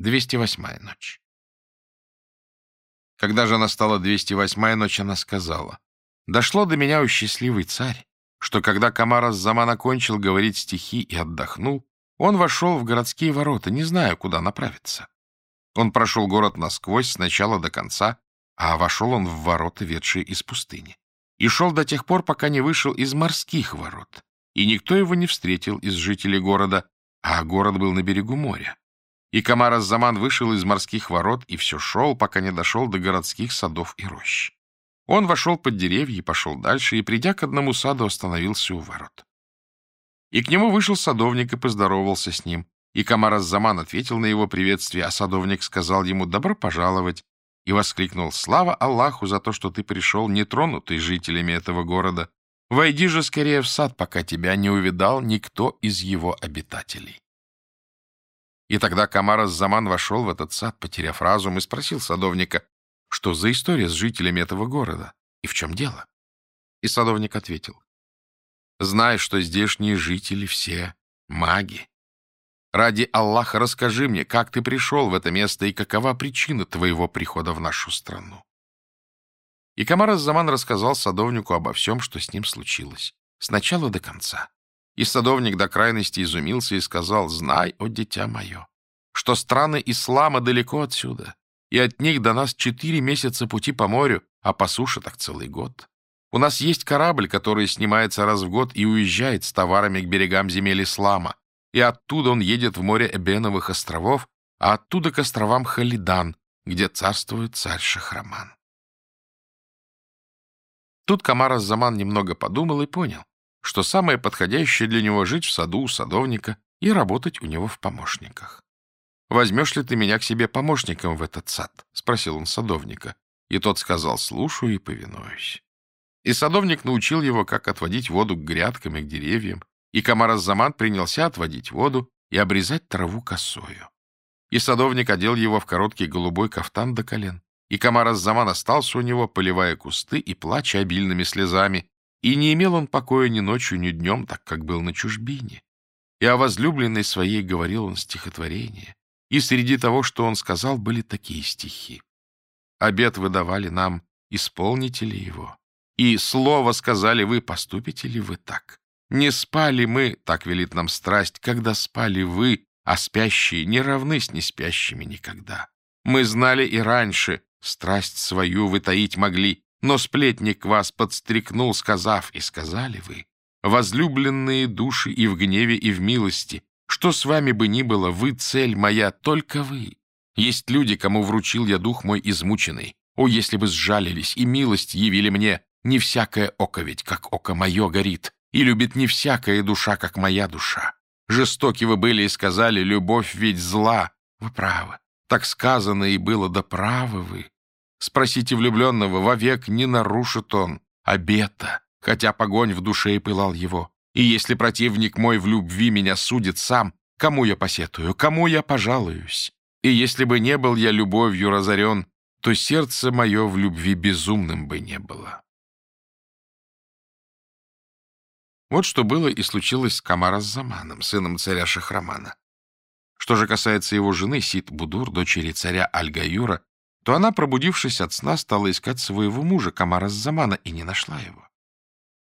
208-я ночь. Когда же настала 208-я ночь, она сказала, «Дошло до меня, у счастливый царь, что когда Камарас Заман окончил говорить стихи и отдохнул, он вошел в городские ворота, не зная, куда направиться. Он прошел город насквозь, сначала до конца, а вошел он в ворота, ведшие из пустыни, и шел до тех пор, пока не вышел из морских ворот, и никто его не встретил из жителей города, а город был на берегу моря. И Камар Заман вышел из морских ворот и все шел, пока не дошел до городских садов и рощ. Он вошел под деревья и пошел дальше, и, придя к одному саду, остановился у ворот. И к нему вышел садовник и поздоровался с ним. И Камар Заман ответил на его приветствие, а садовник сказал ему «добро пожаловать» и воскликнул «Слава Аллаху за то, что ты пришел, нетронутый жителями этого города. Войди же скорее в сад, пока тебя не увидал никто из его обитателей». И тогда Камар Заман вошел в этот сад, потеряв разум, и спросил садовника, что за история с жителями этого города и в чем дело. И садовник ответил, «Знай, что здешние жители все маги. Ради Аллаха расскажи мне, как ты пришел в это место и какова причина твоего прихода в нашу страну». И Камар Заман рассказал садовнику обо всем, что с ним случилось, с начала до конца. И садовник до крайности изумился и сказал, «Знай, о дитя мое, что страны ислама далеко отсюда, и от них до нас четыре месяца пути по морю, а по суше так целый год. У нас есть корабль, который снимается раз в год и уезжает с товарами к берегам земель ислама, и оттуда он едет в море Эбеновых островов, а оттуда к островам Халидан, где царствует царь Шахраман. Тут Камара Заман немного подумал и понял, что самое подходящее для него жить в саду у садовника и работать у него в помощниках. «Возьмешь ли ты меня к себе помощником в этот сад?» — спросил он садовника. И тот сказал «слушаю и повинуюсь». И садовник научил его, как отводить воду к грядкам и к деревьям, и Камараззаман принялся отводить воду и обрезать траву косою. И садовник одел его в короткий голубой кафтан до колен, и Камараззаман остался у него, поливая кусты и плача обильными слезами, и не имел он покоя ни ночью, ни днем, так как был на чужбине. И о возлюбленной своей говорил он стихотворение, и среди того, что он сказал, были такие стихи. «Обед выдавали нам, исполните ли его? И слово сказали вы, поступите ли вы так? Не спали мы, так велит нам страсть, когда спали вы, а спящие не равны с неспящими никогда. Мы знали и раньше, страсть свою вы таить могли, но сплетник вас подстрекнул, сказав, и сказали вы, возлюбленные души и в гневе, и в милости, что с вами бы ни было, вы цель моя, только вы. Есть люди, кому вручил я дух мой измученный. О, если бы сжалились и милость явили мне! Не всякое око ведь, как око мое, горит, и любит не всякая душа, как моя душа. Жестоки вы были и сказали, любовь ведь зла. Вы правы. Так сказано и было, да правы вы. Спросите влюбленного, вовек не нарушит он обета, хотя погонь в душе и пылал его. И если противник мой в любви меня судит сам, кому я посетую, кому я пожалуюсь? И если бы не был я любовью разорен, то сердце мое в любви безумным бы не было. Вот что было и случилось с Камара с Заманом, сыном царя Шахрамана. Что же касается его жены Сит-Будур, дочери царя Аль-Гаюра, то она, пробудившись от сна, стала искать своего мужа Камара с Замана и не нашла его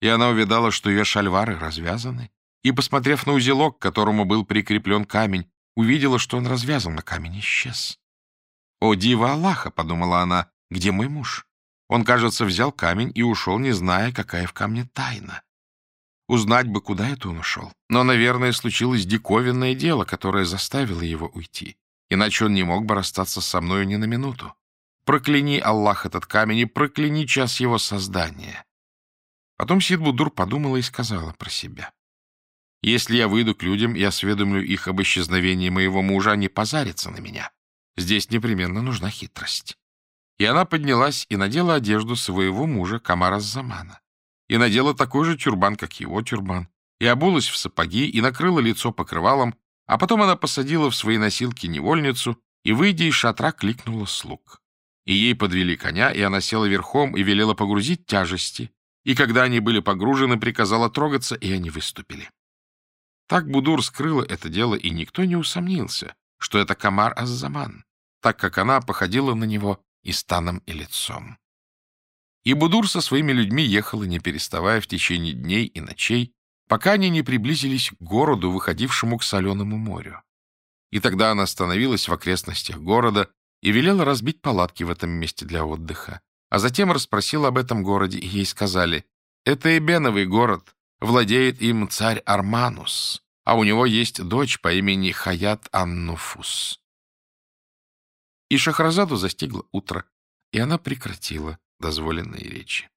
и она увидала, что ее шальвары развязаны, и, посмотрев на узелок, к которому был прикреплен камень, увидела, что он развязан, а камень исчез. «О, дива Аллаха!» — подумала она. «Где мой муж?» Он, кажется, взял камень и ушел, не зная, какая в камне тайна. Узнать бы, куда это он ушел. Но, наверное, случилось диковинное дело, которое заставило его уйти. Иначе он не мог бы расстаться со мною ни на минуту. Прокляни, Аллах, этот камень, и прокляни час его создания. Потом Сидбудур подумала и сказала про себя. «Если я выйду к людям и осведомлю их об исчезновении моего мужа, они позарятся на меня. Здесь непременно нужна хитрость». И она поднялась и надела одежду своего мужа Камара Замана. И надела такой же тюрбан, как его тюрбан. И обулась в сапоги, и накрыла лицо покрывалом, а потом она посадила в свои носилки невольницу и, выйдя из шатра, кликнула слуг. И ей подвели коня, и она села верхом и велела погрузить тяжести, и когда они были погружены, приказала трогаться, и они выступили. Так Будур скрыла это дело, и никто не усомнился, что это комар Аззаман, так как она походила на него и станом, и лицом. И Будур со своими людьми ехала, не переставая, в течение дней и ночей, пока они не приблизились к городу, выходившему к Соленому морю. И тогда она остановилась в окрестностях города и велела разбить палатки в этом месте для отдыха а затем расспросил об этом городе, и ей сказали, «Это Эбеновый город, владеет им царь Арманус, а у него есть дочь по имени Хаят Аннуфус». И Шахразаду застигло утро, и она прекратила дозволенные речи.